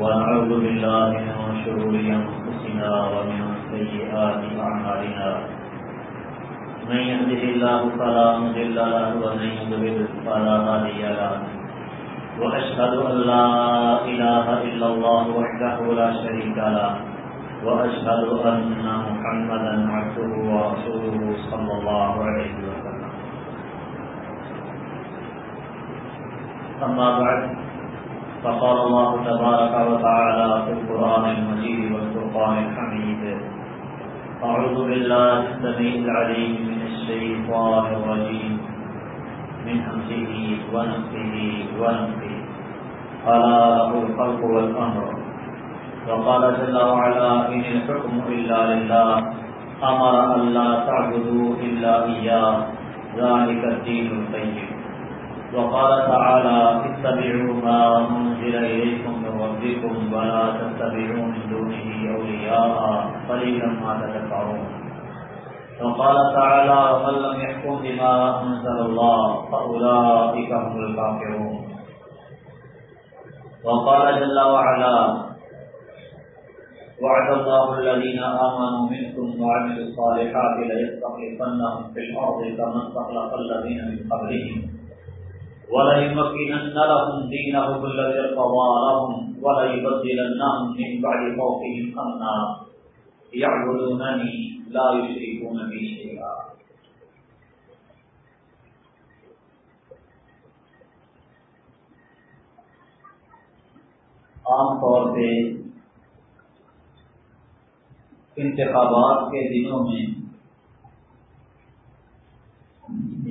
ونعوذ بالله من شرور أنفسنا ومن سيئات أعمالنا. من يهده الله فلا مضل له ومن يضلل فلا هادي له. وأشهد أن لا إله إلا الله وحده لا شريك له. وأشهد أن محمدا عبده ورسوله صلى الله عليه وسلم. أما بعد فقال الله تبارك وتعالى في القرآن المجيد والفرقان الحميد. أعوذ بالله السميع العليم من الشيطان الرجيم. من همزه ونفسه ونفسه ألا له الخلق والأمر. وقال جل وعلا، إن الحكم إلا لله. أمر أن لا تعبدوا إلا إياه. ذلك الدين القيم. وقال تعالى، اتبعوا ما أنزل إليكم من ربكم ولا تتبعوا من دونه أولياء، قليلا ما تذكرون. وقال تعالى، ومن لم يحكم بما أنزل الله، فأولئك هم الكافرون. وقال جل وعلا، وعد الله الذين آمنوا منكم وعملوا الصالحات ليستخلفنهم في الأرض كما استخلف الذين من قبلهم. وليمكنن لهم دينهم الذي ارتضى لهم وليبدلنهم من بعد خوفهم امنا يعبدونني لا يشركون بي شيئا. عام طور پہ انتخابات کے دنوں میں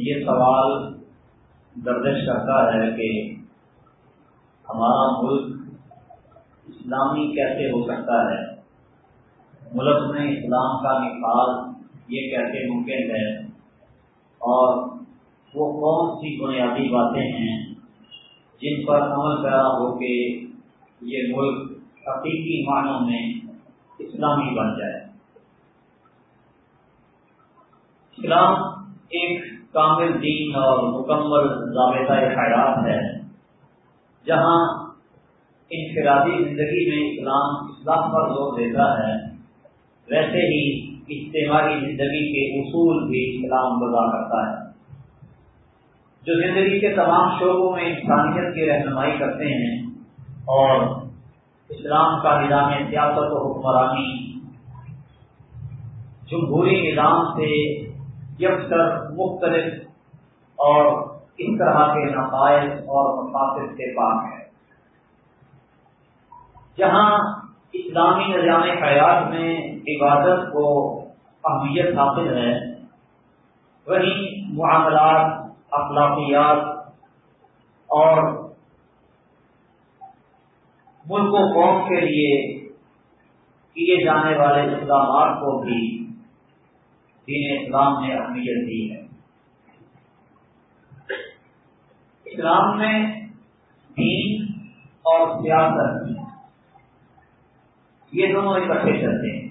یہ سوال گردش کرتا ہے کہ ہمارا ملک اسلامی کیسے ہو سکتا ہے؟ ملک میں اسلام کا نفاذ یہ کیسے ممکن ہے؟ اور وہ کون سی بنیادی باتیں ہیں جن پر عمل پیرا ہو کے یہ ملک حقیقی معنوں میں اسلامی بن جائے؟ اسلام ایک کامل دین اور مکمل ضابطۂ حیات ہے۔ جہاں انفرادی زندگی میں اسلام اسلام پر زور دیتا ہے، ویسے ہی اجتماعی زندگی کے اصول بھی اسلام بدا کرتا ہے۔ جو زندگی کے تمام شعبوں میں انسانیت کی رہنمائی کرتے ہیں اور اسلام کا نظام سیاست و حکمرانی، جمہوری نظام سے یکسر مختلف اور اس طرح کے نقائص اور مقاصد سے پاک ہے جہاں اسلامی نظام حیات میں عبادت کو اہمیت حاصل ہے، وہیں معاملات، اخلاقیات اور ملک و قوم کے لیے کیے جانے والے اقدامات کو بھی دین اسلام نے اہمیت دی ہے۔ اسلام میں دین اور سیاست یہ دونوں اکٹھے چلتے ہیں۔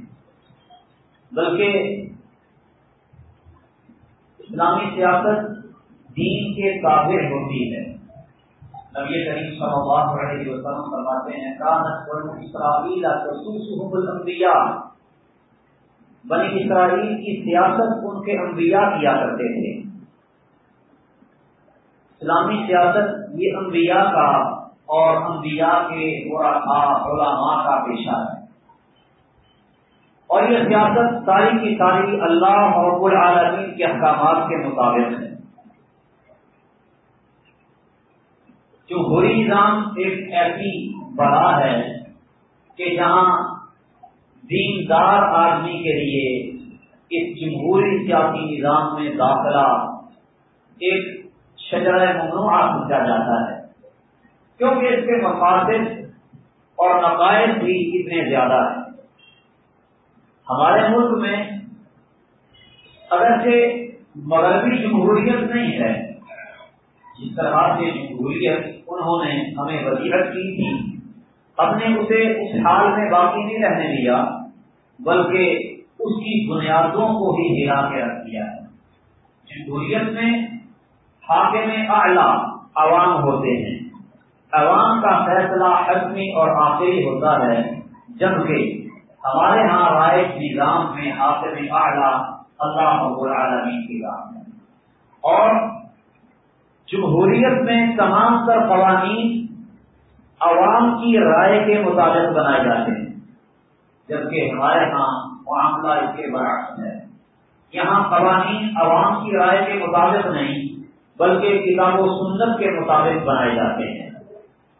بلکہ اسلامی سیاست دین کے قابل ہوتی ہے۔ نبی کریم صلی اللہ علیہ وسلم فرماتے ہیں، کانت اسرائیل الانبیاء بنی اسرائیل کی سیاست ان کے انبیاء کیا کرتے تھے۔ اسلامی سیاست یہ انبیاء کا اور انبیاء کے علماء کا پیشہ ہے۔ اور یہ سیاست ساری کی ساری اللہ رب العالمین کے احکامات کے مطابق ہے۔ جمہوری نظام ایک ایسی بڑا ہے کہ جہاں دیندار آدمی کے لیے اس جمہوری سیاسی نظام میں داخلہ ایک شجر ممنوع سمجھا جاتا ہے۔ کیونکہ اس کے مقاصد اور نقائص بھی اتنے زیادہ ہیں۔ ہمارے ملک میں اگرچہ مغربی جمہوریت نہیں ہے، جس طرح سے جمہوریت انہوں نے ہمیں وضیحت کی تھی، ہم نے اسے اس حال میں باقی نہیں رہنے دیا، بلکہ اس کی بنیادوں کو ہی ہلا کے رکھ دیا ہے۔ جمہوریت میں حاکم اعلی عوام ہوتے ہیں۔ عوام کا فیصلہ حتمی اور آخری ہوتا ہے، جبکہ ہمارے ہاں رائے نظام میں حاصل اعلیٰ اللہ رب العالمین کی رام ہے۔ اور جمہوریت میں تمام تر قوانین عوام کی رائے کے مطابق بنائے جاتے ہیں، جبکہ ہمارے ہاں معاملہ اس کے برعکس ہے۔ یہاں قوانین عوام کی رائے کے مطابق نہیں بلکہ کتاب و سنت کے مطابق بنائے جاتے ہیں۔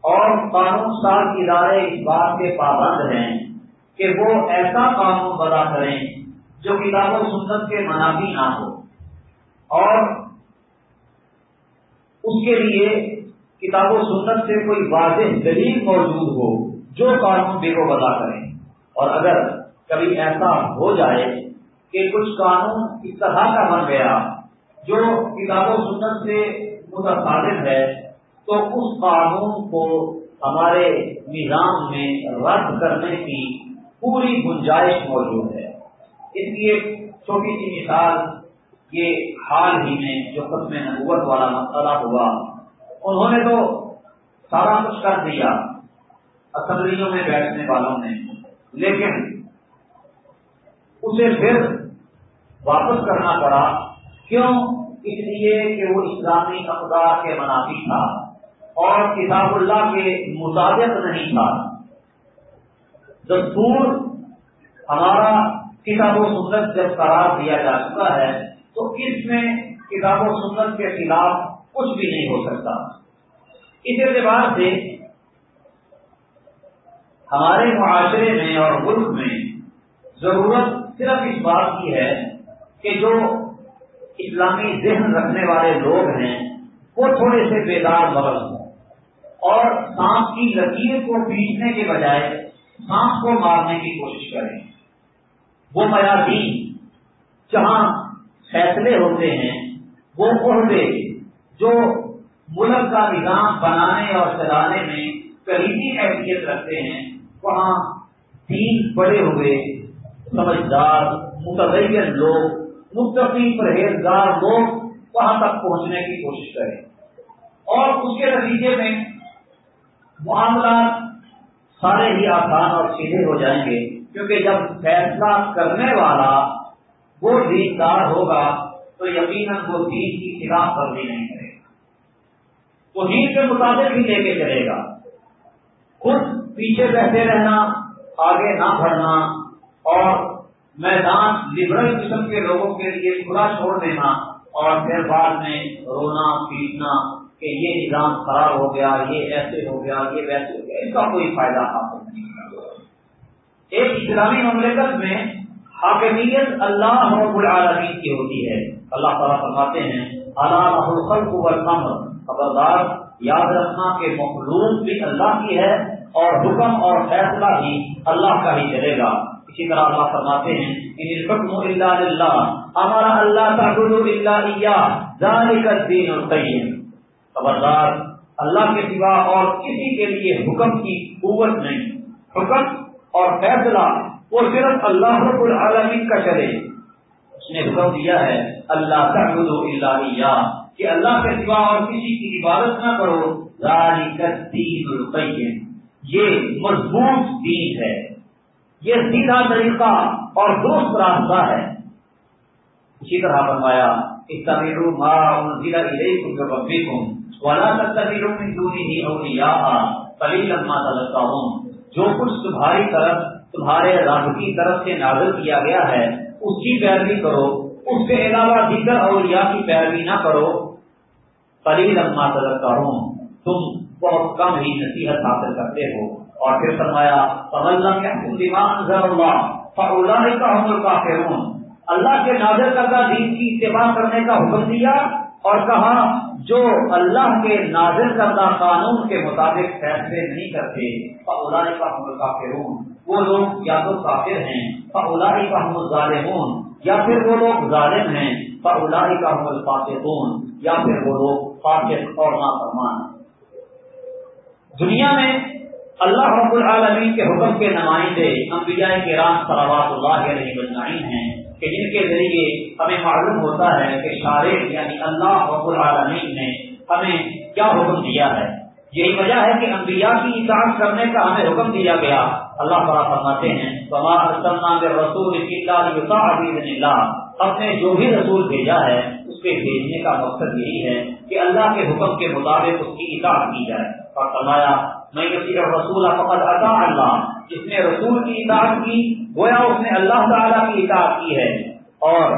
اور قانون سال ادارے اس بات کے پابند ہیں کہ وہ ایسا قانون بنا کریں جو کتاب و سنت کے منافی نہ ہو۔ اور اس کے لیے کتاب و سنت سے کوئی واضح دلیل موجود ہو جو قانون بے کو بتا کریں۔ اور اگر کبھی ایسا ہو جائے کہ کچھ قانون اس طرح کا بن گیا جو کتاب و سنت سے متصادف ہے، تو اس قانون کو ہمارے نظام میں رد کرنے کی پوری گنجائش موجود ہے۔ اس کی ایک چھوٹی سی مثال، یہ حال ہی میں جو قسم نبوت والا مسئلہ ہوا، انہوں نے تو سارا کچھ کر دیا، اسمبلیوں میں بیٹھنے والوں نے۔ لیکن اسے پھر واپس کرنا پڑا، کیوں؟ اس لیے کہ وہ اسلامی اقدار کے منافی تھا اور کتاب اللہ کے مطابق نہیں تھا۔ دستور ہمارا کتاب و سنت جب قرار دیا جا چکا ہے، تو اس میں کتاب و سنت کے خلاف کچھ بھی نہیں ہو سکتا۔ اس اعتبار سے ہمارے معاشرے میں اور ملک میں ضرورت صرف اس بات کی ہے کہ جو اسلامی ذہن رکھنے والے لوگ ہیں، وہ تھوڑے سے بیدار مغل ہوں۔ اور سانپ کی لکیر کو پیٹنے کے بجائے سانپ کو مارنے کی کوشش کریں۔ وہ میادین، جہاں فیصلے ہوتے ہیں، وہ عہدے جو ملک کا نظام بنانے اور چلانے میں قریبی اہمیت رکھتے ہیں، وہاں تین بڑے ہوئے، سمجھدار متبین لوگ متقی پرہیزگار لوگ وہاں تک پہنچنے کی کوشش کریں۔ اور اس کے نتیجے میں معاملات سارے ہی آسان اور سیدھے ہو جائیں گے، کیونکہ جب فیصلہ کرنے والا وہ دیندار ہوگا تو یقیناً وہ دین کی خلاف ورزی نہیں کرے گا۔ وہ دین کے مطابق ہی لے کے چلے گا۔ خود پیچھے بیٹھے رہنا، آگے نہ بڑھنا اور میدان لبرل قسم کے لوگوں کے لیے کھلا چھوڑ دینا اور پھر بعد میں رونا، پیٹنا کہ یہ نظام خراب ہو گیا، یہ ایسے ہو گیا، یہ ویسے ہو گیا، اس کا کوئی فائدہ حاصل نہیں۔ ایک اسلامی مملکت میں حاکمیت اللہ رب العالمین کی ہوتی ہے۔ اللہ تعالیٰ فرماتے ہیں اللہ خبردار، یاد رکھنا کہ مخلوق بھی اللہ کی ہے اور حکم اور فیصلہ بھی اللہ کا ہی چلے گا۔ اسی طرح اللہ فرماتے ہیں ہمارا اللہ خبردار، اللہ کے سوا اور کسی کے لیے حکم کی قوت نہیں، حکم اور فیصلہ وہ صرف اللہ رب العالمین کا چلے۔ اس نے حکم دیا ہے اللہ تعبد اللہ کہ اللہ کے سوا اور کسی کی عبادت نہ کرو دین القیم یہ مضبوط دین ہے۔ یہ سیدھا طریقہ اور درست راستہ ہے۔ اسی طرح فرمایا استعمیر ما انزل الیکم من ربکم ولا تتبعوا من دونه اولیاء ما جو کچھ تمہاری طرف، تمہارے رب کی طرف سے نازل کیا گیا ہے اس کی پیروی کرو۔ اس کے علاوہ دیگر اولیاء کی پیروی نہ کرو۔ قلیل اما تذکرون۔ تم بہت کم ہی نصیحت حاصل کرتے ہو۔ اور پھر فرمایا فملم يحكم اللہ کے نازل کردہ دین کی اتباع کرنے کا حکم دیا اور کہا، جو اللہ کے نازل کردہ قانون کے مطابق فیصلے نہیں کرتے فلائی کا حمل کافرون وہ لوگ یا تو کافر ہیں فلائی کا حمل ظالمون یا پھر وہ لوگ ظالم ہیں فلائی کا حمل فاسقون یا پھر وہ لوگ فاسق اور نافرمان دنیا میں اللہ رب العالمین کے حکم کے نمائندے، انبیاء کے رام صلوات اللہ علیہ مجمعین ہیں کہ جن کے ذریعے ہمیں معلوم ہوتا ہے کہ شارع یعنی اللہ رب العالمین نے ہمیں کیا حکم دیا ہے۔ یہی وجہ ہے کہ انبیاء کی اطاعت کرنے کا ہمیں حکم دیا گیا۔ اللہ تعالیٰ فرماتے ہیں رسول اللہ ہم نے جو بھی رسول بھیجا ہے، اس کے بھیجنے کا مقصد یہی ہے کہ اللہ کے حکم کے مطابق اس کی اطاعت کی جائے۔ اور فرمایا میں کسی رسول فقط ادا اللہ۔ جس نے رسول کی اطاعت کی، گویا اس نے اللہ تعالیٰ کی اطاعت کی ہے۔ اور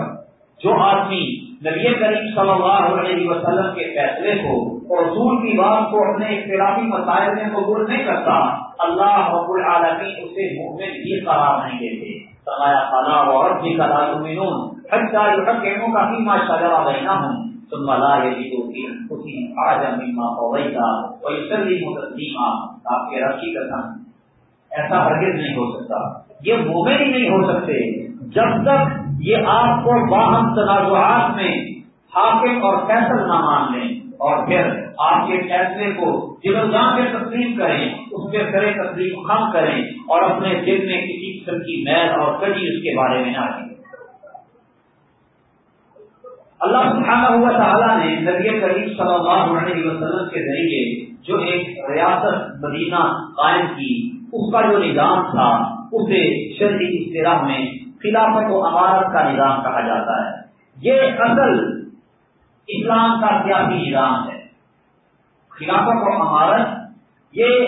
جو آدمی نبی کریم صلی اللہ علیہ وسلم کے فیصلے کو اور رسول کی بات کو اپنے اختلافی مسائل میں قبول نہیں کرتا، اللہ رب العالمین اسے مومن بھی قرار نہیں دیتے۔ سمایا خانہ اور بھی قرار مینون حتیٰ یحکموں کا فیما شجرا بینہم ثم لا یجدوا فی انفسهم حاجا مما قضیت ویسلموا تسلیما آپ کے رب کی قسم ایسا ہرگز نہیں ہو سکتا. یہ مومن ہی نہیں ہو سکتے. جب تک یہ آپ کو باہم تنازعات میں حاکم اور فیصل نہ مان لیں اور پھر آپ کے فیصلے کو جب جان کے تسلیم کریں، اس کے سرے تسلیم خم کریں اور اپنے دل میں کسی قسم کی میل اور کڑی اس کے بارے میں نہ دیں اللہ سبحانہ ہوا تعالیٰ نے نبی کریم صلی اللہ علیہ وسلم کے ذریعے جو ایک ریاست مدینہ قائم کی، اس کا جو نظام تھا، اسے شرعی اصطلاح میں خلافت و عمارت کا نظام کہا جاتا ہے۔ یہ اصل اسلام کا سیاسی نظام ہے۔ خلافت و عمارت یہ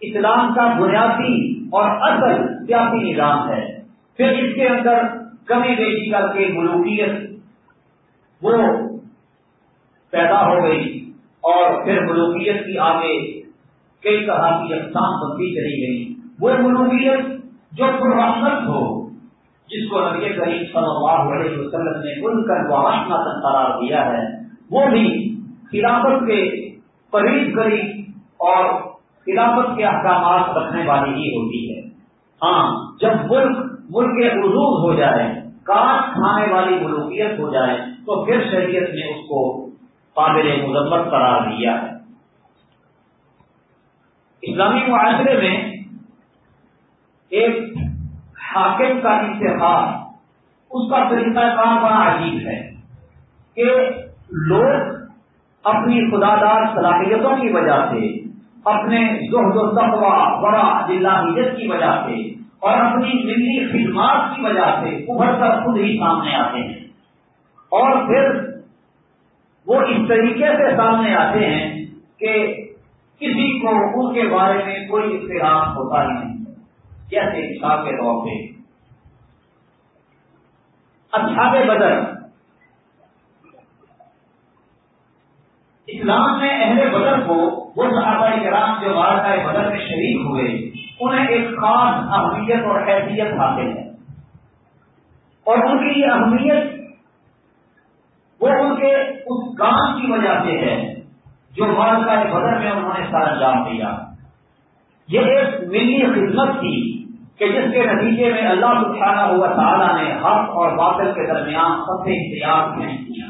اسلام کا بنیادی اور اصل سیاسی نظام ہے۔ پھر اس کے اندر کمی بیشی کر کے ملوکیت وہ پیدا ہو گئی اور پھر ملوکیت کی آگے کئی طرح کی اقسام بنتی چلی گئی۔ وہ ملوکیت جو پرمت ہو، جس کو نبی کریم صلی اللہ علیہ وسلم نے ان کر واشنا قرار دیا ہے، وہ بھی خلافت کے قریب قریب اور خلافت کے احکامات رکھنے والی ہی ہوتی ہے۔ ہاں جب ملک ملک کے عروج ہو جائے کاٹ کھانے والی ملوکیت ہو جائے تو پھر شریعت نے اس کو قابل مذمت قرار دیا ہے۔ اسلامی معاشرے میں ایک حاکم کا انتخاب اس کا طریقہ کار بڑا عجیب ہے کہ لوگ اپنی خدا دار صلاحیتوں کی وجہ سے، اپنے زہد و تقوا بڑا دلاحیت کی وجہ سے اور اپنی ملی خدمات کی وجہ سے ابھر کر خود ہی سامنے آتے ہیں۔ اور پھر وہ اس طریقے سے سامنے آتے ہیں کہ کسی کو ان کے بارے میں کوئی اختلاف ہوتا ہی نہیں۔ جیسے مثال کے طور پہ اچھاب بدر۔ اسلام میں اہل بدر کو وہ صحابہ کرام جو واردہ بدر میں شریک ہوئے انہیں ایک خاص اہمیت اور حیثیت حاصل ہے۔ اور ان کی یہ اہمیت وہ ان کے اس کام کی وجہ سے ہے جو واردہ بدر میں انہوں نے سر انجام دیا۔ یہ ایک ملی خدمت تھی کہ جس کے نتیجے میں اللہ سبحانہ ہوا تعالیٰ نے حق اور باطل کے درمیان سب سے احتیاط نہیں کیا۔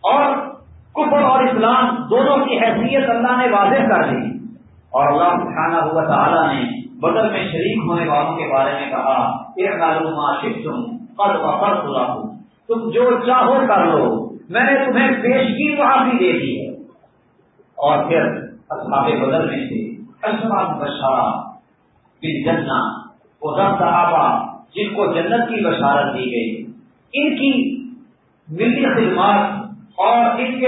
اور کفر اور اسلام دونوں کی حیثیت اللہ نے واضح کر دی۔ اور اللہ سبحانہ ہوا تعالیٰ نے بدل میں شریک ہونے والوں کے بارے میں کہا تم قد وقر تم جو چاہو کر لو، میں نے تمہیں پیشگی معافی دے دی ہے۔ اور پھر اصحاب بدل میں سے بشارہ پھر جننا وہ دس صحابہ جن کو جنت کی بشارت دی گئی، ان کی ملی خدمات اور ان کے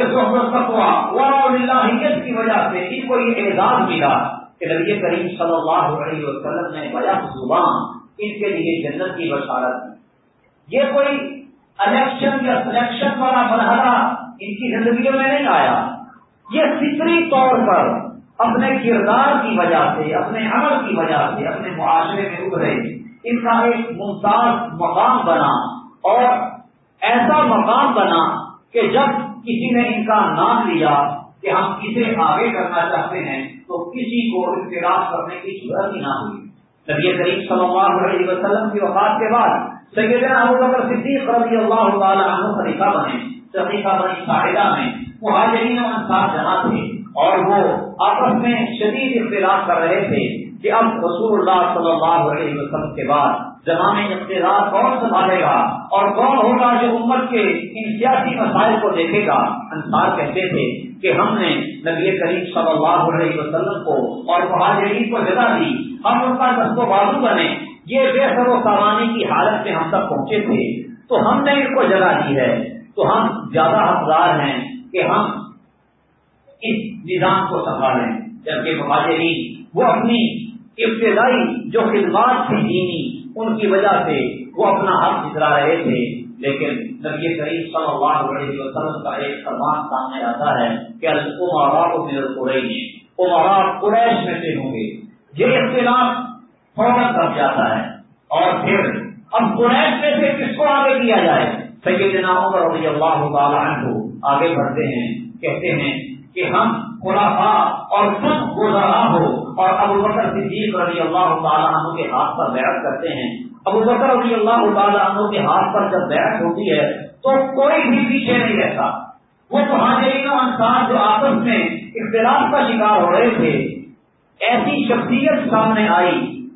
کی وجہ سے ان کو یہ اعزاز ملا کہ نبی کریم صلی اللہ علیہ وسلم نے بیا زبان ان کے لیے جنت کی بشارت دی۔ یہ کوئی الیکشن یا سلیکشن والا مرحلہ ان کی زندگیوں میں نہیں آیا۔ یہ فطری طور پر اپنے کردار کی وجہ سے، اپنے عمل کی وجہ سے، اپنے معاشرے میں ابھرے۔ ان کا ایک ممتاز مقام بنا اور ایسا مقام بنا کہ جب کسی نے ان کا نام لیا کہ ہم کسے آگے کرنا چاہتے ہیں، تو کسی کو اختلاف کرنے کی ضرورت ہی نہ ہوئی۔ نبی کریم صلی اللہ علیہ وسلم کی وفات کے بعد سیدنا ابو بکر صدیق رضی اللہ تعالی عنہ خلیفہ بنے، صدیقہ بنی شاہدہ میں مہاجرین و انصار جمع تھے اور وہ آپس میں شدید اختلاف کر رہے تھے کہ اب رسول اللہ صلی اللہ علیہ وسلم کے بعد زمانے اختلاف کون سنبھالے گا اور کون ہوگا جو امت کے ان سیاسی مسائل کو دیکھے گا؟ انصار کہتے تھے کہ ہم نے نبی کریم صلی اللہ علیہ وسلم کو اور مہاجرین کو جگہ دی۔ ہم ان کا دست و بازو بنے۔ یہ بے سر و سوانی کی حالت میں ہم تک پہنچے تھے۔ تو ہم نے ان کو جگہ دی ہے۔ تو ہم زیادہ حقدار ہیں کہ ہم اس نظام کو سنبھالیں۔ جبکہ مہاجرین وہ اپنی ابتدائی جو خدمات تھی دینی ان کی وجہ سے وہ اپنا حق جترا رہے تھے، لیکن نبی کریم صلی اللہ علیہ وسلم کا ایک فرمان سامنے آتا ہے کہ قریش قریش میں سے ہوں گے۔ یہ اختلاف فوراً کر جاتا ہے۔ اور پھر اب قریش میں سے کس کو آگے کیا جائے؟ سیدنا عمر رضی اللہ تعالیٰ عنہ آگے بڑھتے ہیں، کہتے ہیں کہ ہم خلافا اور سب گزارا ہو اور ابو بکر صدیق رضی اللہ تعالیٰ عنہ کے ہاتھ پر بیعت کرتے ہیں۔ ابو بکر رضی اللہ تعالیٰ عنہ کے ہاتھ پر جب بیعت ہوتی ہے تو کوئی بھی پیچھے نہیں رہتا۔ وہ مہاجرین و انسان جو آپس میں اختلاف کا شکار ہو رہے تھے، ایسی شخصیت سامنے آئی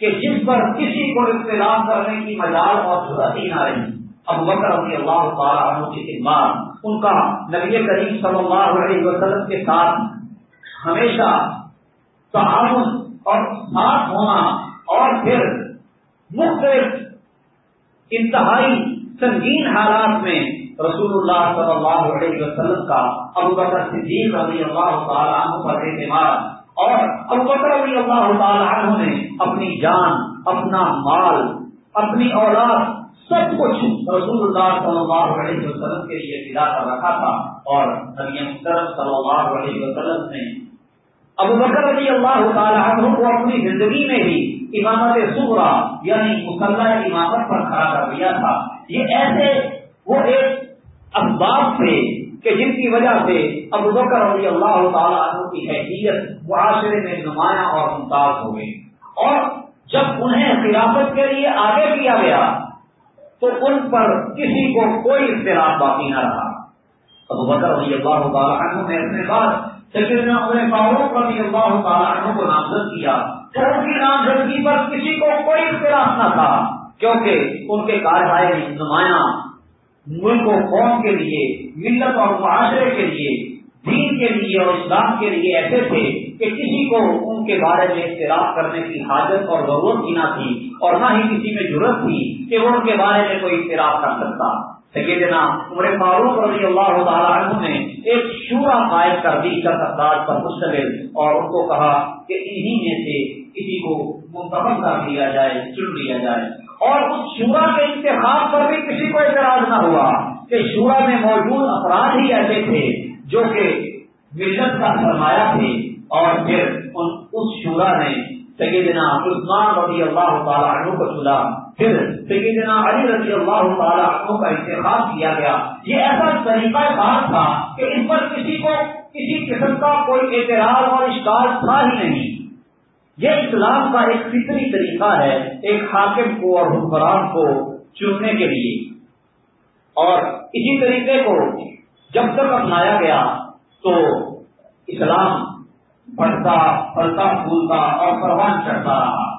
کہ جس پر کسی کو اختلاف کرنے کی مجال اور ضرورت ہی نہ رہی۔ ابو بکر رضی اللہ تعالیٰ عنہ کی خدمات ان کا نبی کریم صلی اللہ علیہ وسلم کے ساتھ ہمیشہ تعاون اور ساتھ ہونا اور پھر مختلف انتہائی سنگین حالات میں رسول اللہ صلی اللہ علیہ وسلم کا ابو بکر صدیق رضی اللہ تعالیٰ عنہ پر اعتماد اور ابو بکر رضی اللہ تعالیٰ عنہ نے اپنی جان، اپنا مال، اپنی اولاد سب کچھ رسول اللہ صلی اللہ علیہ وسلم کے لیے فدا کر رکھا تھا اور نبی محترم صلی اللہ علیہ وسلم نے ابو بکر رضی اللہ تعالیٰ عنہ کو اپنی زندگی میں بھی امامت سبرا یعنی مسلح امامت پر کھڑا کر دیا تھا۔ یہ ایسے وہ ایک اسباب تھے کہ جن کی وجہ سے ابو بکر رضی اللہ تعالیٰ عنہ کی حیثیت معاشرے میں نمایاں اور ممتاز ہو گئی۔ اور جب انہیں خلافت کے لیے آگے کیا گیا تو ان پر کسی کو کوئی اختلاف باقی نہ رہا۔ ابو بکر رضی اللہ تعالیٰ عنہ نے اپنے بعد سیکرنا اپنے فاروق رضی اللہ تعالیٰ عنہ کو نامزد کیا۔ تو ان کی نامزدگی پر کسی کو کوئی اختلاف نہ تھا، کیونکہ ان کے کاروائی نمایاں ملک و قوم کے لیے، ملت اور معاشرے کے لیے، دین کے لیے اور اسلام کے لیے ایسے تھے۔ کہ کسی کو ان کے بارے میں اختلاف کرنے کی حاجت اور ضرورت ہی نہ تھی اور نہ ہی کسی میں ضرورت تھی کہ وہ ان کے بارے میں کوئی اختلاف کر سکتا۔ سیدنا عمر فاروق رضی اللہ تعالیٰ عنہ نے ایک شورا قائد کر دی کر پر مشتمل اور ان کو کہا کہ انہی میں سے کسی کو منتخب کر دیا جائے، چن لیا جائے۔ اور اس شورا کے انتخاب پر بھی کسی کو اعتراض نہ ہوا کہ شورا میں موجود افراد ہی ایسے تھے جو کہ ملت کا سرمایہ تھے۔ اور پھر اس شورا نے سیدنا عثمان رضی اللہ تعالیٰ عنہ کو چلا پھر سیدنا علی رضی اللہ تعالیٰ عنہ کا انتخاب کیا گیا۔ یہ ایسا طریقہ کار تھا کہ اس پر کسی کو کسی قسم کا کوئی اعتراض اور اشکال تھا ہی نہیں۔ یہ اسلام کا ایک فطری طریقہ ہے، ایک حاکم کو اور حکمران کو چننے کے لیے۔ اور اسی طریقے کو جب تک اپنایا گیا تو اسلام بڑھتا پھلتا پھولتا اور پروان چڑھتا رہا۔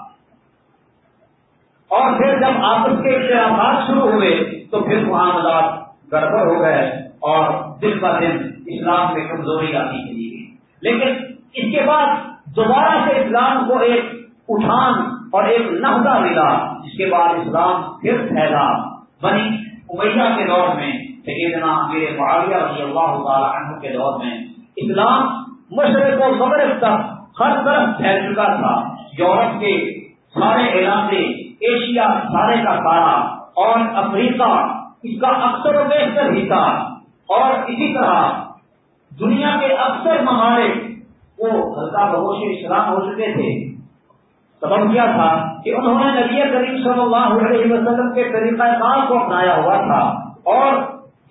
اور پھر جب آپس کے اختلافات شروع ہوئے، تو پھر معاملات گڑبڑ ہو گئے اور دن ب دن اسلام میں کمزوری آتی چلی گئی۔ لیکن اس کے بعد دوبارہ سے اسلام کو ایک اٹھان اور ایک نہدا ملا، جس کے بعد اسلام پھر پھیلا۔ بنی امیہ کے دور میں، سیدنا میرے معاویہ رضی اللہ تعالی عنہ کے دور میں، اسلام مشرق و مغرب تک ہر طرف پھیل چکا تھا۔ یورپ کے سارے علاقے، ایشیا سارے کا سارا اور افریقہ اس کا اکثر و بیشتر حصہ۔ اور اسی طرح دنیا کے اکثر ممالک وہ ہلکا بہوش اسلام ہو چکے تھے۔ سبب کیا تھا کہ انہوں نے نبی کریم صلی اللہ علیہ وسلم کے طریقہ کار کو اپنایا ہوا تھا اور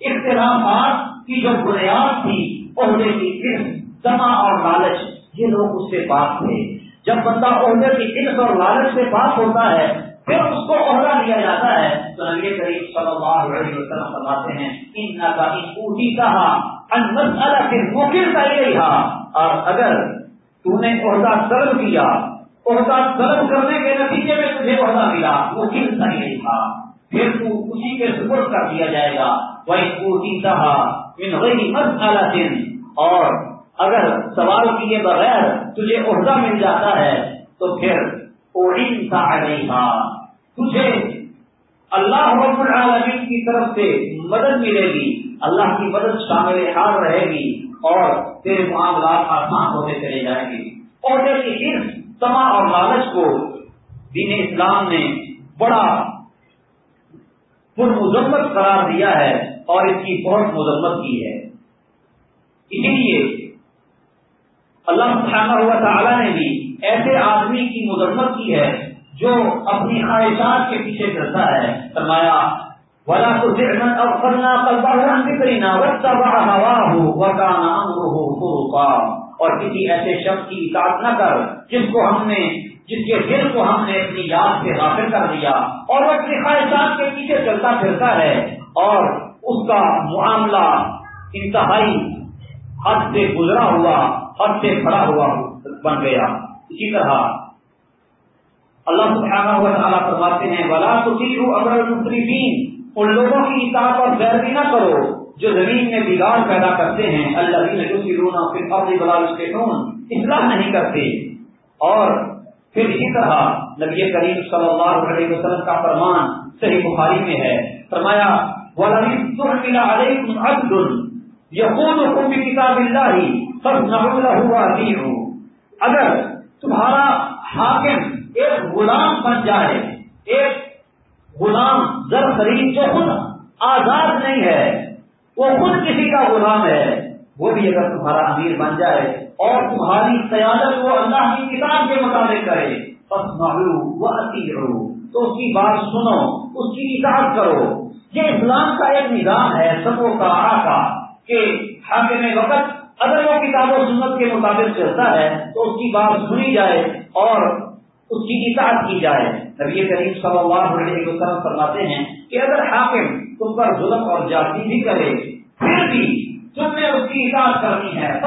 اختلافات کی جو بنیاد تھی، عہدے کی علم جمع اور لالچ، یہ لوگ اس سے پاس تھے جب بندہ عہدے کی علم اور لالچ سے پاس ہوتا ہے، پھر اس کو عہدہ لیا جاتا ہے۔ تو نبی کریم صلی اللہ علیہ وسلم فرماتے ہیں ان کا اوٹی کہا الگ پھر موکل کا ہی رہا اور اگر تو نے عہدہ طلب کیا، عہدہ طلب کرنے کے نتیجے میں تجھے عہدہ ملا موکل کا ہی رہا پھر تو اسی کے سپرد کر دیا جائے گا۔ وہی اوٹی کہا ان غیر مسئلہ اور اگر سوال کیے بغیر تجھے عہدہ مل جاتا ہے، تو پھر تجھے اللہ رب العالمین کی طرف سے مدد ملے گی، اللہ کی مدد شامل حال رہے گی اور تیرے معاملات آسان ہوتے چلے جائیں گے۔ اور اس سما اور لالچ کو دین اسلام نے بڑا پر مذمت قرار دیا ہے اور اس کی بہت مذمت کی ہے۔ اسی لیے اللہ سبحانہ ہوا تعالیٰ نے بھی ایسے آدمی کی مذمت کی ہے جو اپنی خواہشات کے پیچھے چلتا ہے۔ فرمایا، ولا تو کرنا کرنا ہوا ہو نام ہو اور کسی ایسے شخص کی اطاعت نہ کر جس کو ہم نے، جس کے دل کو ہم نے اپنی یاد سے حاصل کر دیا اور وہ اپنی خواہشات کے پیچھے چلتا پھرتا ہے اور اس کا معاملہ انتہائی حد سے گزرا ہوا حد سے کھڑا ہوا بن گیا۔ اسی طرح اللہ سبحانہ ہوا تعالیٰ فرماتے ہیں بلا تو اگر المصرفین ان لوگوں کی اطاعت اور پیروی نہ کرو جو زمین میں بگاڑ پیدا کرتے ہیں۔ اللہ پھر اپنی بلا اصلاح نہیں کرتے۔ اور پھر اسی طرح نبی کریم صلی اللہ علیہ وسلم کا فرمان صحیح بخاری میں ہے۔ فرمایا، وَلَئِن تُحْمِلَ عَلَيْكُمْ عَبْدٌ يَقُولُكُمْ بِكِتَابِ اللَّهِ کتاب اللہ اگر تمہارا حاکم ایک غلام بن جائے، ایک غلام زر خرید جو خود آزاد نہیں ہے، وہ خود کسی کا غلام ہے، وہ بھی اگر تمہارا امیر بن جائے اور تمہاری قیادت کو اللہ کی کتاب کے مطابق کرے بس وہ ہو تو اس کی بات سنو، اس کی اطاعت کرو۔ یہ اسلام کا ایک نظام ہے سبوں کا کا، کہ حاکم وقت اگر وہ کتاب و سنت کے مطابق چلتا ہے تو اس کی بات سنی جائے اور اس کی اطاعت کی جائے۔ نبی کریم صلی اللہ علیہ وسلم فرماتے ہیں کہ اگر حاکم تم پر ظلم اور جاتی بھی کرے، پھر بھی تم نے اس کی اطاعت کرنی ہے۔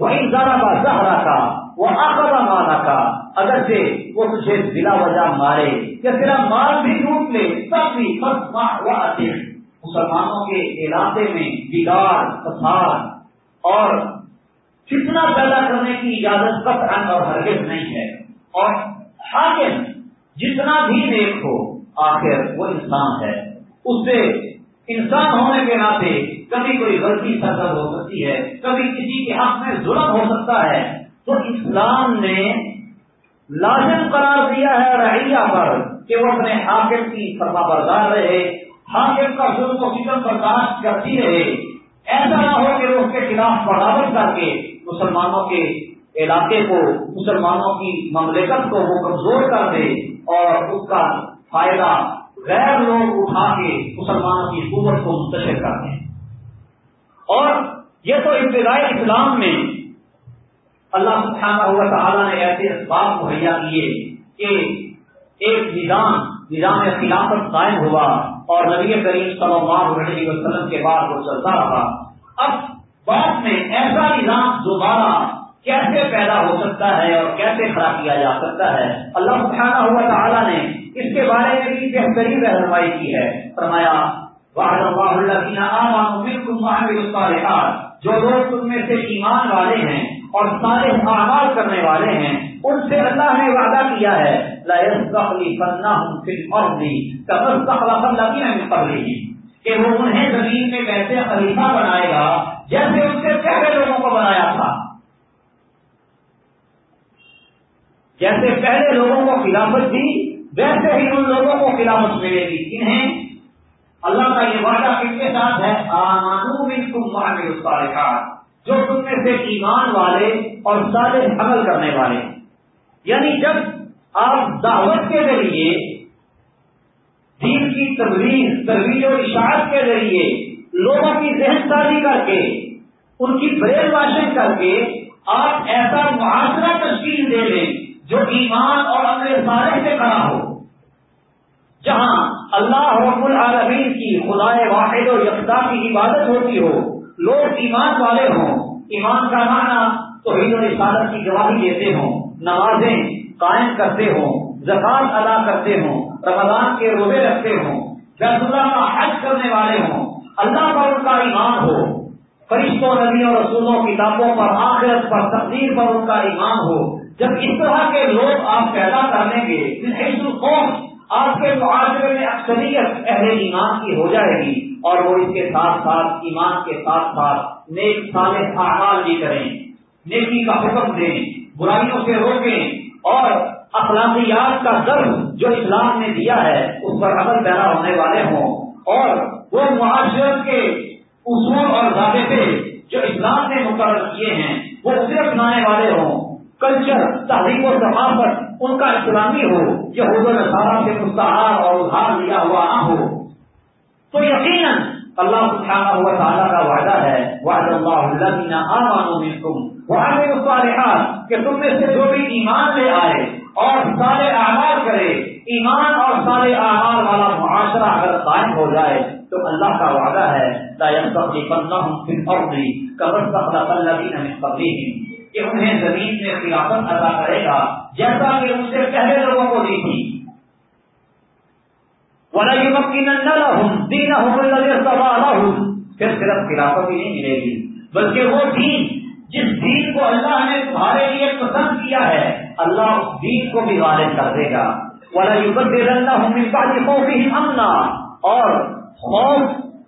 وہی زیادہ کا زہرا کا وہ آخر مانا کا اگر سے وہ تجھے بلا وجہ مارے، یا تیرا مال بھی لوٹ لے تب بھی مسلمانوں کے علاقے میں بگاڑ فساد اور فتنہ پیدا کرنے کی اجازت قطعا اور ہرگز نہیں ہے۔ اور حاکم جتنا بھی نیک ہو، آخر وہ انسان ہے۔ اس سے انسان ہونے کے ناطے کبھی کوئی غلطی سرد ہو سکتی ہے، کبھی کسی کے حق میں ظلم ہو سکتا ہے۔ تو اسلام نے لازم قرار دیا ہے رحیہ پر کہ وہ اپنے حاکم کی فرما بردار رہے۔ ہاں، حاکم کا ظلم و فکر برداشت کرتی رہے ایسا نہ ہو کہ وہ اس کے خلاف بغاوت کر کے مسلمانوں کے علاقے کو، مسلمانوں کی مملکت کو وہ کمزور کر دے اور اس کا فائدہ غیر لوگ اٹھا کے مسلمانوں کی قوت کو منتشر کر دیں۔ اور یہ تو ابتدائی اسلام میں اللہ سبحانہ ہوا تعالیٰ نے ایسے اسباب مہیا کیے کہ ایک نظام نظام خلافت قائم ہوا۔ اور نبی کریم صلی اللہ علیہ وسلم کے بعد وہ چلتا رہا۔ اب بعد میں ایسا نظام دوبارہ کیسے پیدا ہو سکتا ہے اور کیسے کھڑا کیا جا سکتا ہے؟ اللہ سبحانہ ہوا تعالیٰ نے اس کے بارے میں بھی بہترین رہنمائی کی ہے۔ فرمایا جو لوگ تم میں سے ایمان والے ہیں اور سارے اعمال کرنے والے ہیں ان سے اللہ نے وعدہ کیا ہے کہ وہ انہیں زمین میں ویسے خلیفہ بنائے گا جیسے اس سے پہلے لوگوں کو بنایا تھا۔ جیسے پہلے لوگوں کو خلافت دی، ویسے ہی ان لوگوں کو خلافت ملے گی۔ انہیں اللہ کا یہ وعدہ کس کے ساتھ ہے؟ اس کا لکھا جو تم میں سے ایمان والے اور سارے عمل کرنے والے۔ یعنی جب آپ دعوت کے ذریعے دین کی تبلیغ ترویج و اشاعت کے ذریعے لوگوں کی ذہن سازی کر کے، ان کی بریل واشنگ کر کے آپ ایسا معاشرہ تشکیل دے لیں جو ایمان اور اپنے سارے سے کھڑا ہو۔ جہاں اللہ رب العالمین کی خدا واحد و یکتا کی عبادت ہوتی ہو، لوگ ایمان والے ہوں، ایمان کا معنی تو ہند و رسالت کی گواہی دیتے ہوں۔ نمازیں قائم کرتے ہوں، زکات ادا کرتے ہوں، رمضان کے روزے رکھتے ہوں بیت اللہ کا حج کرنے والے ہوں، اللہ پر ان کا ایمان ہو، فرشتوں نبی اور رسولوں، کتابوں پر، آخرت پر، تقدیر پر ان کا ایمان ہو۔ جب اس طرح کے لوگ آپ پیدا کر لیں گے قوم آپ کے معاشرے میں اکثریت اہل ایمان کی ہو جائے گی اور وہ اس کے ساتھ ساتھ، ایمان کے ساتھ ساتھ نیک سال اعمال بھی کریں۔ نیکی کا حکم دیں۔ برائیوں سے روکیں اور اخلاقیات کا درد جو اسلام نے دیا ہے، اس پر عمل پیدا ہونے والے ہوں۔ اور وہ معاشرت کے اصول اور ضابطے جو اسلام نے مقرر کیے ہیں، وہ اسے اپنانے والے ہوں۔ کلچر، تحریک و ثقافت ان کا اسلامی ہو یہ حضور نصارہ سے مستحار اور ادھار لیا ہوا نہ ہو۔ تو یقیناً اللہ سبحانہ ہوا تعالیٰ کا وعدہ ہے، وعد اللہ آمانو منکم۔ وعد الصالحات، کہ تم میں سے جو بھی ایمان لے آئے اور سارے اعمال کرے، ایمان اور سارے اعمال والا معاشرہ اگر قائم ہو جائے، تو اللہ کا وعدہ ہے کہ انہیں زمین میں خلافت ادا کرے گا، جیسا کہ ان سے پہلے لوگوں کو دی تھی۔ پھر صرف خلافت ہی نہیں ملے گی، بلکہ وہ دین جس دین کو اللہ نے تمہارے لیے پسند کیا ہے، اللہ اس دین کو بھی غالب کر دے گا۔ والا یوگی امنا اور خوف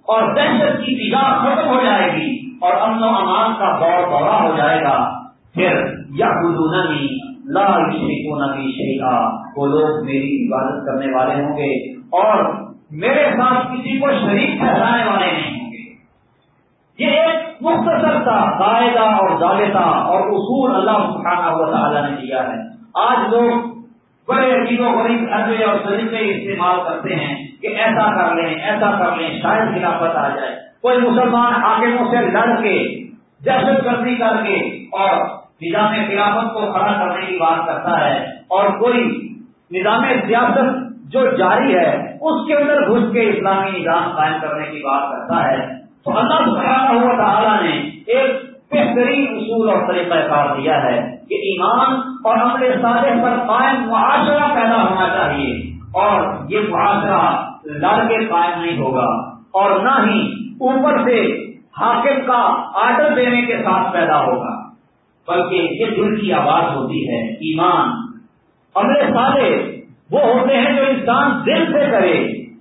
اور دہشت کی نگاہ ختم ہو جائے گی اور امن و امان کا دور دورہ ہو جائے گا۔ پھر یا نبی لا کو نبی شیخا وہ لوگ میری عبادت کرنے والے ہوں گے۔ اور میرے ساتھ کسی کو شریک ٹھہرانے والے نہیں۔ ہوں گے یہ ایک مختصر کا قاعدہ اور ضابطہ اور اصول اللہ سبحانہ ہوا تعالیٰ نے دیا ہے۔ آج لوگ بڑے عجیب و غریب ادبے اور طریقے استعمال کرتے ہیں کہ ایسا کر لیں، ایسا کر لیں، شاید خلافت آ جائے۔ کوئی مسلمان حاکموں سے لڑ کے دہشت گردی کر کے اور نظام خلافت کو کھڑا کرنے کی بات کرتا ہے اور کوئی نظام سیاست جو جاری ہے، اس کے اندر گھس کے اسلامی نظام قائم کرنے کی بات کرتا ہے۔ تو اللہ سبحانہ ہوا تعالیٰ نے ایک بہترین اصول اور طریقہ کار دیا ہے کہ ایمان اور عمل صالح پر قائم معاشرہ پیدا ہونا چاہیے اور یہ معاشرہ لڑ کے قائم نہیں ہوگا اور نہ ہی اوپر سے حاکم کا آرڈر دینے کے ساتھ پیدا ہوگا، بلکہ یہ دل کی آواز ہوتی ہے، ایمان۔ امر سارے وہ ہوتے ہیں جو انسان دل سے کرے،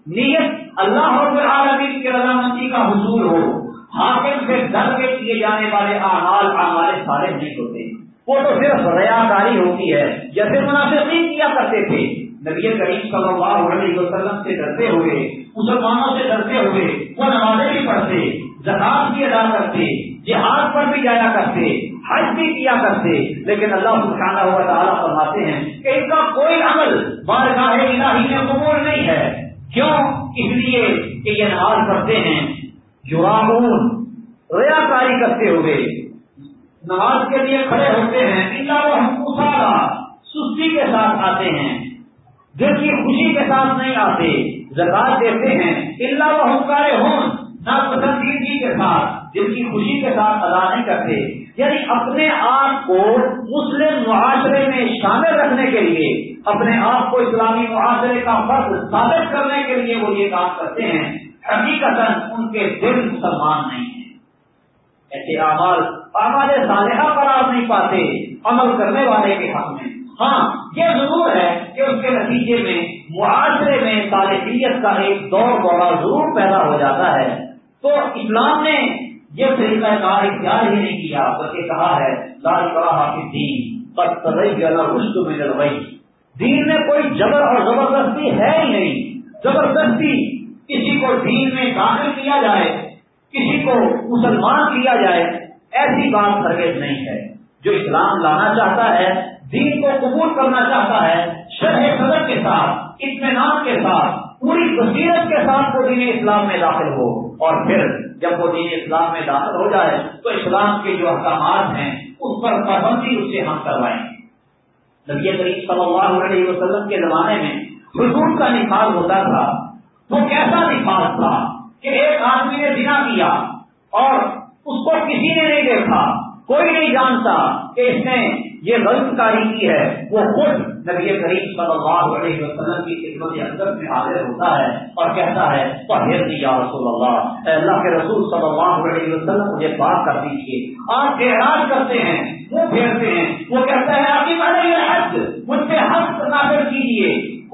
نیت اللہ رب العالمین کے رضامندی کا حصول ہو، حاکم سے ڈر کے کیے جانے والے اعمال ہمارے سارے نہیں ہوتے۔ وہ تو صرف ریا کاری ہوتی ہے، جیسے منافقین کیا کرتے تھے۔ نبی کریم صلی اللہ علیہ وسلم سے ڈرتے ہوئے، مسلمانوں سے ڈرتے ہوئے، وہ نمازیں بھی پڑھتے زکات بھی ادا کرتے، جہاد پر بھی جایا کرتے، حج بھی کیا کرتے۔ لیکن اللہ سبحانہ ہوا تعالیٰ فرماتے ہیں کہ ان کا کوئی عمل بارگاہ الہی میں قبول نہیں ہے۔ کیوں؟ اس لیے کہ یہ نماز پڑھتے ہیں۔ جو ریا کاری کرتے ہوئے۔ نماز کے لیے کھڑے ہوتے ہیں۔ اللہ وہ سستی کے ساتھ آتے ہیں۔ دل کی خوشی کے ساتھ نہیں آتے۔ زکات دیتے ہیں۔ اللہ وہ ہمکارے ہوں نہ پسندیدگی کے ساتھ، دل کی خوشی کے ساتھ ادا نہیں کرتے۔ یعنی اپنے آپ کو مسلم معاشرے میں شامل رکھنے کے لیے، اپنے آپ کو اسلامی معاشرے کا فرض ثابت کرنے کے لیے وہ یہ کام کرتے ہیں حقیقت ان کے دل مسلمان نہیں ہیں۔ ایسے اعمال ہمارے صالحہ قرار نہیں پاتے عمل کرنے والے کے حق میں۔ ہاں یہ ضرور ہے کہ اس کے نتیجے میں، معاشرے میں صالحیت کا ایک دور دورہ ضرور پیدا ہو جاتا ہے۔ تو اسلام نے یہ طریقہ کار اختیار ہی نہیں کیا، بلکہ کہا ہے لال حافظ دین رشت میں لڑوئی دین میں کوئی جبر اور زبردستی ہے ہی نہیں۔ زبردستی کسی کو دین میں داخل کیا جائے، کسی کو مسلمان کیا جائے، ایسی بات ہرگز نہیں ہے۔ جو اسلام لانا چاہتا ہے، دین کو قبول کرنا چاہتا ہے، شرح صدر کے ساتھ، اطمینان کے ساتھ، پوری بصیرت کے ساتھ وہ دین اسلام میں داخل ہو۔ اور پھر جب وہ دین اسلام میں داخل ہو جائے تو اسلام کے جو احکامات ہیں، اس پر پابندی اس سے ہم کروائیں نبی کریم صلی اللہ علیہ وسلم کے زمانے میں حضور کا نکال ہوتا تھا۔ وہ کیسا نکال تھا کہ ایک آدمی نے بنا کیا اور اس کو کسی نے نہیں دیکھا۔ کوئی نہیں جانتا کہ اس نے یہ غلط کاری کی ہے۔ وہ خود نبی کریم صلی اللہ علیہ وسلم کی خدمت اندر میں حاضر ہوتا ہے اور کہتا ہے یا رسول اللہ اللہ کے رسول صلی اللہ علیہ وسلم، مجھے بات کر دیجیے آپ اعراض کرتے ہیں، وہ پھیرتے ہیں، وہ کہتا ہے، آپ کی حد مجھ سے حد نافذ کیجیے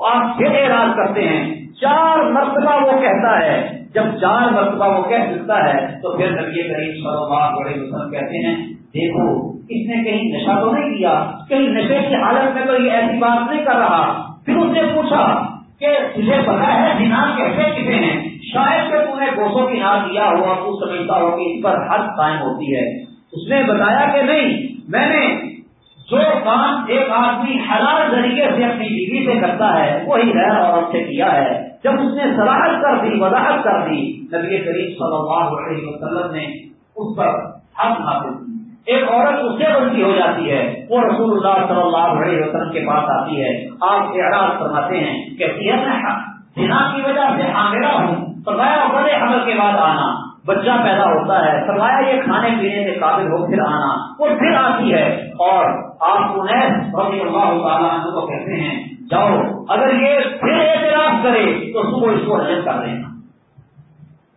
آپ پھر اعراض کرتے ہیں۔ چار مرتبہ وہ کہتا ہے، جب چار مرتبہ وہ کہہ سکتا ہے، تو پھر نبی کریم صلی اللہ علیہ وسلم کہتے ہیں، دیکھو اس نے کہیں نشہ تو نہیں کیا کہیں نشے کی حالت میں تو یہ ایسی بات نہیں کر رہا۔ پھر اس نے پوچھا کہ تجھے پتا ہے دینار کیسے کسے ہیں؟ شاید کہ تم نے گوشوں کی نار دیا ہوا، تو سمجھتا ہو کہ اس پر حد قائم ہوتی ہے۔ اس نے بتایا کہ نہیں، میں نے جو کام ایک آدمی حلال طریقے سے اپنی بیوی سے کرتا ہے، وہی غیر عورت سے کیا ہے۔ جب اس نے صلاحت کر دی، وضاحت کر دی، نبی کریم صلی اللہ علیہ وسلم نے اس پر حق حاصل کی۔ ایک عورت اس سے غلطی ہو جاتی ہے، وہ رسول اللہ صلی اللہ علیہ وسلم کے پاس آتی ہے۔ آپ اعراض فرماتے ہیں کہتی ہے میں جنا کی وجہ سے آمیرا ہوں، فرمایا بڑے حمل کے بعد آنا۔ بچہ پیدا ہوتا ہے، فرمایا یہ کھانے پینے کے قابل ہو، پھر آنا۔ وہ پھر آتی ہے۔ اور آپ انہیں رضی اللہ تعالیٰ کو کہتے ہیں، جاؤ، اگر یہ پھر اعتراض کرے تو صبح اس کو حجم کر دینا۔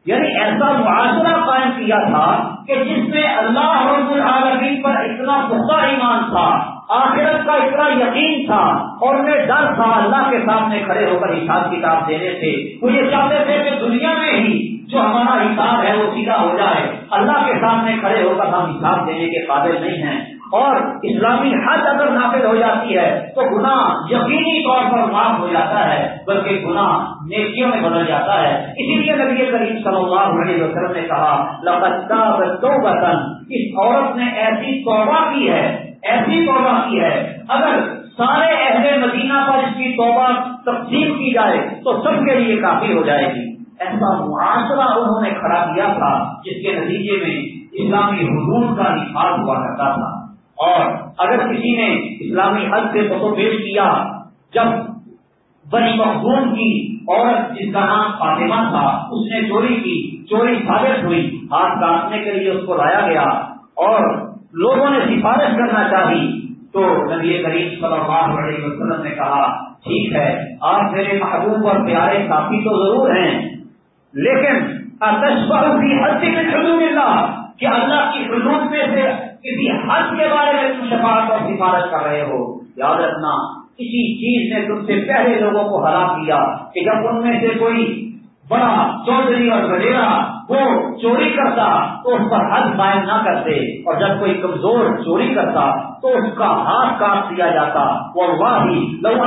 یعنی ایسا معاشرہ قائم کیا تھا کہ جس میں اللہ رب العالمین پر اتنا پختہ ایمان تھا، آخرت کا اتنا یقین تھا، اور میں ڈر تھا اللہ کے سامنے کھڑے ہو کر حساب کتاب دینے سے۔ وہ یہ چاہتے تھے کہ دنیا میں ہی جو ہمارا حساب ہے وہ سیدھا ہو جائے۔ اللہ کے سامنے کھڑے ہو کر ہم حساب دینے کے قابل نہیں ہیں۔ اور اسلامی حد اگر نافذ ہو جاتی ہے تو گناہ یقینی طور پر معاف ہو جاتا ہے، بلکہ گناہ نیکیوں میں بدل جاتا ہے۔ اسی لیے نبی کریم صلی اللہ علیہ وسلم نے کہا تو اس عورت نے ایسی توبہ کی ہے، ایسی توبہ کی ہے۔ اگر سارے اہل مدینہ پر اس کی توبہ تقسیم کی جائے، تو سب کے لیے کافی ہو جائے گی۔ ایسا معاشرہ انہوں نے کھڑا کیا تھا، جس کے نتیجے میں اسلامی حضور کا نفاذ ہوا کرتا تھا۔ اور اگر کسی نے اسلامی حد سے فوٹو پیش کیا، جب بنی مخدوم کی عورت جس کا نام فاطمہ تھا، اس نے چوری کی، چوری ثابت ہوئی، ہاتھ کاٹنے کے لیے اس کو لایا گیا اور لوگوں نے سفارش کرنا چاہی، تو نبی کریم صلی اللہ علیہ وسلم نے کہا، ٹھیک ہے، آپ میرے محبوب اور پیارے کافی تو ضرور ہیں، لیکن بھی حد سے کہ اللہ کی حدود میں سے کسی حد کے بارے میں تم شفاعت اور سفارش کر رہے ہو۔ یاد رکھنا، کسی چیز نے تم سے پہلے لوگوں کو ہلاک کیا کہ جب ان میں سے کوئی بڑا چودھری اور وڈیرا وہ چوری کرتا تو اس پر حد قائم نہ کرتے اور جب کوئی کمزور چوری کرتا تو اس کا ہاتھ کاٹ دیا جاتا۔ اور واہی لو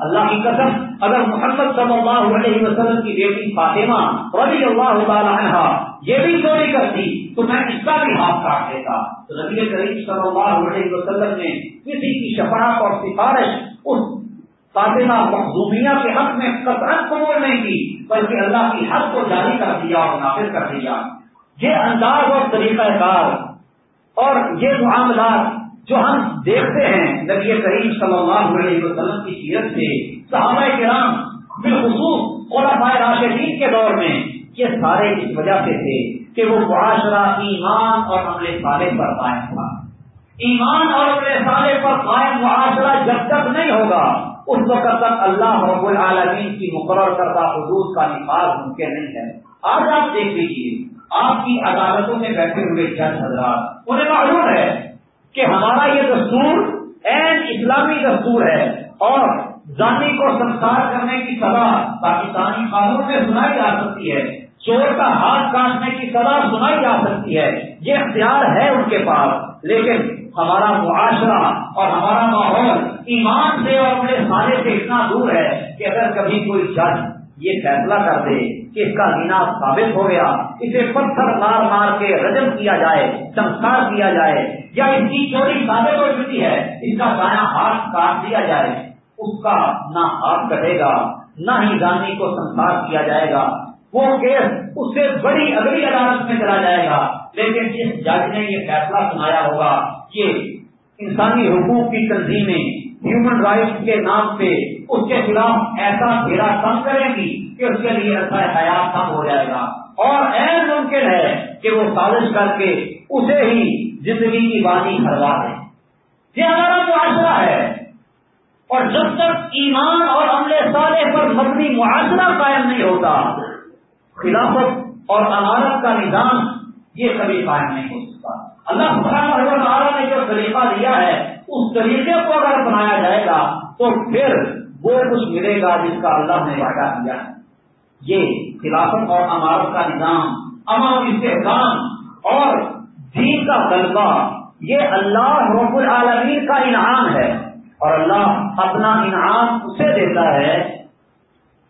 اللہ کی قسم، اگر محمد صلی اللہ علیہ وسلم کی بیٹی فاطمہ رضی اللہ تعالی عنہ یہ بھی چوری کرتی تو میں اس کا بھی ہاتھ کاٹ دیتا۔ تو نبی کریم صلی اللہ علیہ وسلم نے کسی کی شفاعت اور سفارش اس فاطمہ مخدومیہ کے حق میں کثرت قبول نہیں کی، بلکہ اللہ کی حق کو جاری کر دیا اور نافذ کر دیا۔ یہ انداز اور طریقہ کار اور یہ معاملات جو ہم دیکھتے ہیں، نبی کریم صلی اللہ علیہ وسلم کی سیرت سے صحابہ کرام بالخصوص علماء راشدین کے دور میں یہ سارے اس وجہ سے تھے کہ وہ معاشرہ ایمان اور عمل صالح پر قائم تھا۔ ایمان اور عمل صالح پر قائم معاشرہ جب تک نہیں ہوگا اس وقت تک اللہ رب العالمین کی مقرر کردہ حدود کا نفاذ ممکن نہیں ہے۔ آج آپ دیکھ لیجیے آپ کی عدالتوں میں بیٹھے ہوئے جج حضرات، انہیں معلوم ہے کہ ہمارا یہ دستور این اسلامی دستور ہے اور جانی کو سنسار کرنے کی سزا پاکستانی قانون میں سنائی جا سکتی ہے چور کا ہاتھ کاٹنے کی سزا سنائی جا سکتی ہے۔ یہ اختیار ہے ان کے پاس، لیکن ہمارا معاشرہ اور ہمارا ماحول ایمان سے اور اپنے سارے سے اتنا دور ہے کہ اگر کبھی کوئی جج یہ فیصلہ کر دے کہ اس کا لینا ثابت ہو گیا، اسے پتھر مار مار کے رجم کیا جائے سنسکار کیا جائے، یا اس کی چوری ثابت ہو چکی ہے، اس کا دایا ہاتھ کاٹ دیا جائے، اس کا نہ ہاتھ کٹے گا، نہ ہی گاندھی کو سنسار کیا جائے گا۔ وہ کیس اس سے بڑی اگلی عدالت میں چلا جائے گا۔ لیکن جس جج نے یہ فیصلہ سنایا ہوگا کہ انسانی حقوق کی تنظیمیں ہیومن رائٹس کے نام پہ اس کے خلاف ایسا گھیرا کم کریں گی کہ اس کے لیے ایسا حیات کم ہو جائے گا۔ اور این ممکن ہے کہ وہ سازش کر کے اسے ہی زندگی کی بانی ہروا دے۔ یہ ہمارا معاشرہ ہے۔ اور جب تک ایمان اور عمل صالح پر مبنی معاشرہ قائم نہیں ہوتا، خلافت اور عمارت کا نظام یہ کبھی قائم نہیں ہوتا۔ ہو سکتا اللہ تعالیٰ نے جو طریقہ دیا ہے، اس طریقے کو اگر بنایا جائے گا، تو پھر وہ کچھ ملے گا جس کا اللہ نے وعدہ کیا ہے۔ یہ خلافت اور عمارت کا نظام امن استحکام اور دین کا غلبہ یہ اللہ رب العالمین کا انعام ہے۔ اور اللہ اپنا انعام اسے دیتا ہے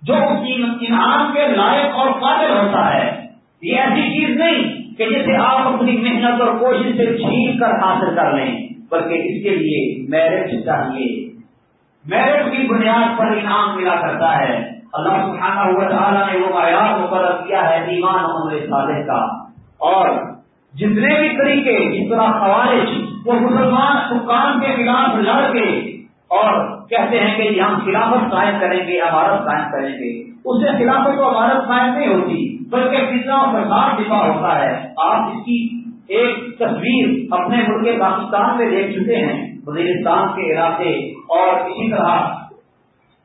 جو اس انعام کے لائق اور قابل ہوتا ہے۔ یہ ایسی چیز نہیں کہ جسے آپ اپنی محنت اور کوشش سے چھین کر حاصل کر لیں، بلکہ اس کے لیے میرٹ چاہیے۔ میرٹ کی بنیاد پر انعام ملا کرتا ہے۔ اللہ سبحانہ ہوا تعالیٰ نے وہ معیار مقرر کیا ہے ایمان عمر صالح کا۔ اور جتنے بھی طریقے، جس طرح خوارش وہ مسلمان حکام کے خلاف لڑ کے اور کہتے ہیں کہ ہم خلافت قائم کریں گے، عمارت قائم کریں گے۔ اس سے خلافت و عمارت قائم نہیں ہوتی۔ بلکہ کتنا فساد دفاع ہوتا ہے۔ آپ اس کی ایک تصویر اپنے ملک پاکستان میں دیکھ چکے ہیں وزیرستان کے علاقے۔ اور اسی طرح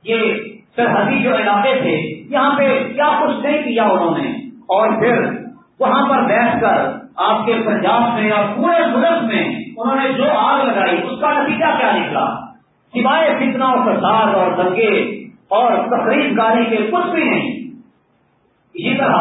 یہ سرحدی جو علاقے تھے، یہاں پہ کیا کچھ نہیں کیا انہوں نے۔ اور پھر وہاں پر بیٹھ کر آپ کے پنجاب میں اور پورے ملک میں انہوں نے جو آگ لگائی، اس کا نتیجہ کیا نکلا؟ سوائے فتنا اور فساد اور دنگے اور تقریب گاڑی کے کچھ بھی نہیں۔ اسی طرح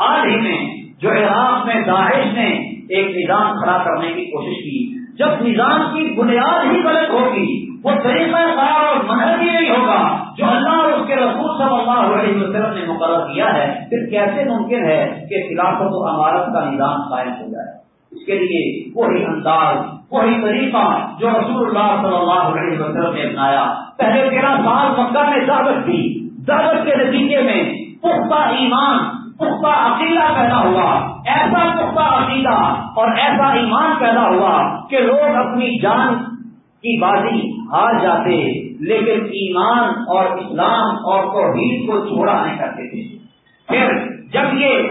حال ہی میں جو عراق میں داعش نے ایک نظام کھڑا کرنے کی کوشش کی، جب نظام کی بنیاد ہی غلط ہوگی، وہ طریقہ کار اور منحص ہی نہیں ہوگا جو اللہ اور اس کے رسول صلی اللہ علیہ وسلم نے مقرر کیا ہے۔ پھر کیسے ممکن ہے کہ خلافت و عمارت کا نظام قائم ہو جائے؟ اس کے لیے وہی انداز، وہی طریقہ جو رسول اللہ صلی اللہ علیہ وسلم نے اپنایا۔ پہلے تیرہ سال مکہ نے دعوت دی، دعوت کے نتیجے میں پختہ ایمان، پختہ عقیدہ پیدا ہوا، ایسا پختہ عقیدہ اور ایسا ایمان پیدا ہوا کہ لوگ اپنی جان کی بازی ہار جاتے، لیکن ایمان اور اسلام اور توحید کو چھوڑا نہیں کرتے تھے۔ پھر جب یہ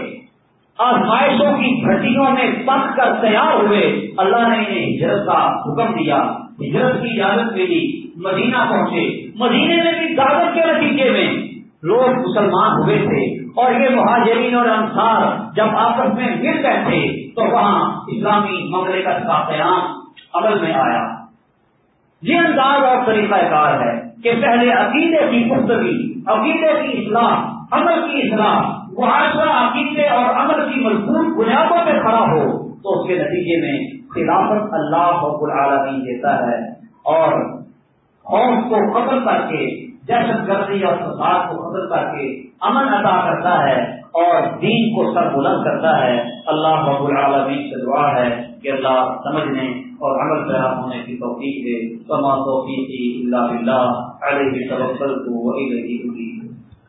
آزمائشوں کی گھٹیوں میں پک کر تیار ہوئے، اللہ نے انہیں ہجرت کا حکم دیا۔ ہجرت کی اجازت ملی، مدینہ پہنچے۔ مدینے میں بھی دعوت کے نتیجے میں لوگ مسلمان ہوئے تھے۔ اور یہ مہاجرین اور انصار جب آپس میں مل گئے تھے، تو وہاں اسلامی مملکت کا قیام عمل میں آیا۔ یہ انداز اور طریقہ کار ہے کہ پہلے عقیدے کی پختگی، عقیدے کی اصلاح، عمل کی اصلاح، معاشرہ عقیدے اور عمل کی مضبوط بنیادوں پہ کھڑا ہو، تو اس کے نتیجے میں خلافت اللہ العالمین دیتا ہے۔ اور خوف کو ختم کر کے دہشت گردی اور فساد کو قدر کر کے امن عطا کرتا ہے اور دین کو سر بلند کرتا ہے۔ اللہ رب العالمین سے دعا ہے کہ اللہ سمجھنے اور عمل پیرا ہونے کی توفیق دے۔ توفیقی اللہ علیہ